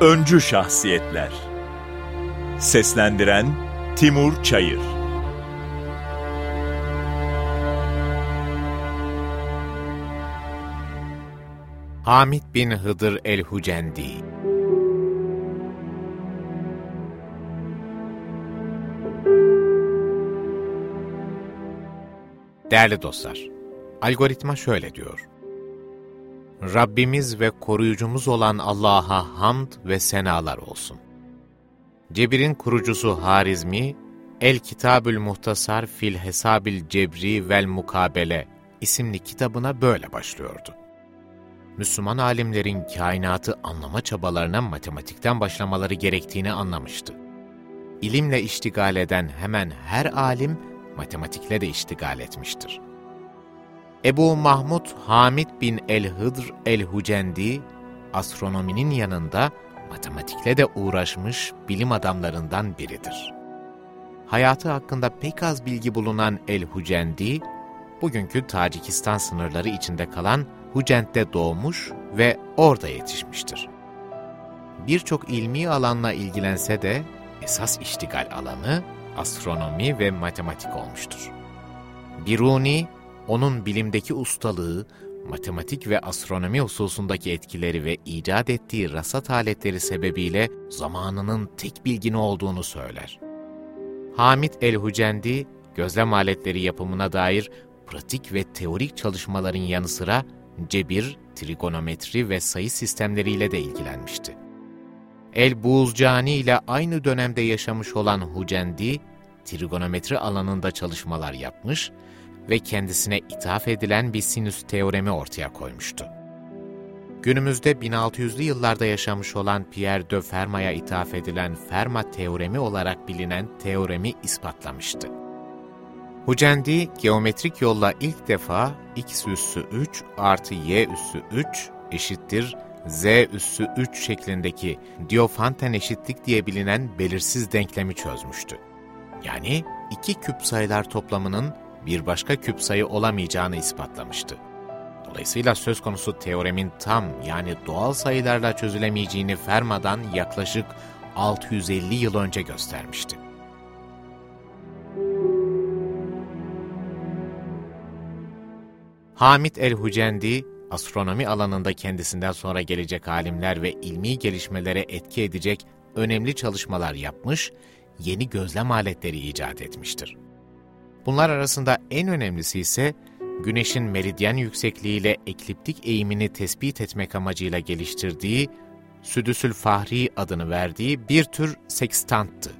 Öncü Şahsiyetler. Seslendiren Timur Çayır. Hamid bin Hıdır el-Hucendi. Değerli dostlar, algoritma şöyle diyor. Rabbimiz ve koruyucumuz olan Allah'a hamd ve senalar olsun. Cebir'in kurucusu Harizmi, El Kitabül Muhtasar fil Hesabil Cebri vel Mukabele isimli kitabına böyle başlıyordu. Müslüman alimlerin kainatı anlama çabalarına matematikten başlamaları gerektiğini anlamıştı. İlimle iştigal eden hemen her alim, matematikle de iştigal etmiştir. Ebu Mahmud Hamid bin el-Hıdr el-Hucendi, astronominin yanında matematikle de uğraşmış bilim adamlarından biridir. Hayatı hakkında pek az bilgi bulunan el-Hucendi, bugünkü Tacikistan sınırları içinde kalan Hucent'te doğmuş ve orada yetişmiştir. Birçok ilmi alanla ilgilense de esas iştigal alanı astronomi ve matematik olmuştur. Biruni, onun bilimdeki ustalığı, matematik ve astronomi hususundaki etkileri ve icat ettiği rasat aletleri sebebiyle zamanının tek bilgini olduğunu söyler. Hamid el-Hucendi, gözlem aletleri yapımına dair pratik ve teorik çalışmaların yanı sıra cebir, trigonometri ve sayı sistemleriyle de ilgilenmişti. El-Buğuzcani ile aynı dönemde yaşamış olan Hucendi, trigonometri alanında çalışmalar yapmış ve kendisine ithaf edilen bir sinüs teoremi ortaya koymuştu. Günümüzde 1600'lü yıllarda yaşamış olan Pierre de Fermat'a ithaf edilen Fermat teoremi olarak bilinen teoremi ispatlamıştı. Hucendi, geometrik yolla ilk defa x üssü 3 artı y üssü 3 eşittir z üssü 3 şeklindeki Diofanten eşitlik diye bilinen belirsiz denklemi çözmüştü. Yani iki küp sayılar toplamının bir başka küp sayı olamayacağını ispatlamıştı. Dolayısıyla söz konusu teoremin tam yani doğal sayılarla çözülemeyeceğini Fermat'dan yaklaşık 650 yıl önce göstermişti. Hamid el-Hucendi, astronomi alanında kendisinden sonra gelecek alimler ve ilmi gelişmelere etki edecek önemli çalışmalar yapmış, yeni gözlem aletleri icat etmiştir. Bunlar arasında en önemlisi ise Güneş'in meridyen yüksekliğiyle ekliptik eğimini tespit etmek amacıyla geliştirdiği Südüsül Fahri adını verdiği bir tür sekstanttı.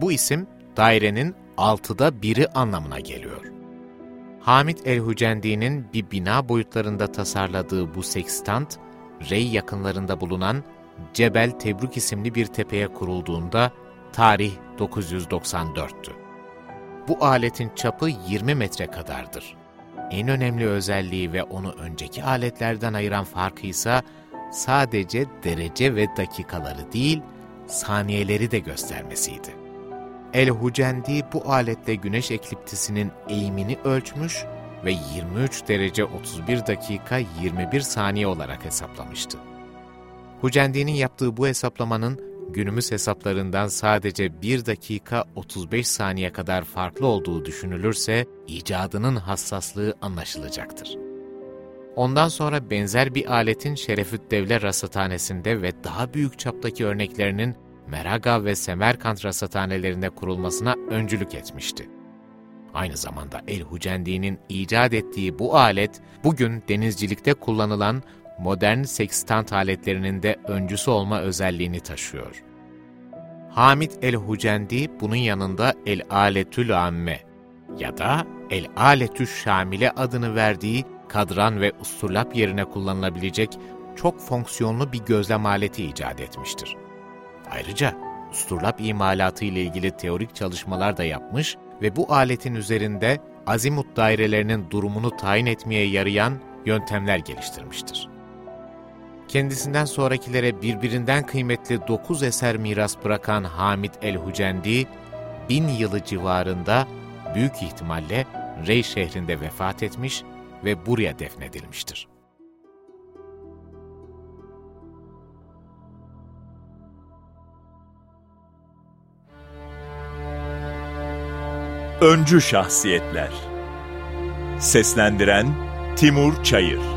Bu isim dairenin altıda biri anlamına geliyor. Hamid el-Hucendi'nin bir bina boyutlarında tasarladığı bu sekstant, Rey yakınlarında bulunan Cebel Tebruk isimli bir tepeye kurulduğunda tarih 994'tü. Bu aletin çapı 20 metre kadardır. En önemli özelliği ve onu önceki aletlerden ayıran farkı ise sadece derece ve dakikaları değil, saniyeleri de göstermesiydi. El-Hucendi bu aletle güneş ekliptisinin eğimini ölçmüş ve 23 derece 31 dakika 21 saniye olarak hesaplamıştı. Hucendi'nin yaptığı bu hesaplamanın günümüz hesaplarından sadece 1 dakika 35 saniye kadar farklı olduğu düşünülürse icadının hassaslığı anlaşılacaktır. Ondan sonra benzer bir aletin Şerefüddevle Rasathanesi'nde ve daha büyük çaptaki örneklerinin Meraga ve Semerkant rasathanelerinde kurulmasına öncülük etmişti. Aynı zamanda El-Hucendi'nin icat ettiği bu alet, bugün denizcilikte kullanılan modern sekstant aletlerinin de öncüsü olma özelliğini taşıyor. Hamid el-Hucendi bunun yanında el-Aletül Amme ya da el-Aletü Şamile adını verdiği kadran ve usturlap yerine kullanılabilecek çok fonksiyonlu bir gözlem aleti icat etmiştir. Ayrıca usturlap imalatı ile ilgili teorik çalışmalar da yapmış ve bu aletin üzerinde azimut dairelerinin durumunu tayin etmeye yarayan yöntemler geliştirmiştir kendisinden sonrakilere birbirinden kıymetli dokuz eser miras bırakan Hamid el-Hucendi, bin yılı civarında büyük ihtimalle Rey şehrinde vefat etmiş ve buraya defnedilmiştir. Öncü Şahsiyetler Seslendiren Timur Çayır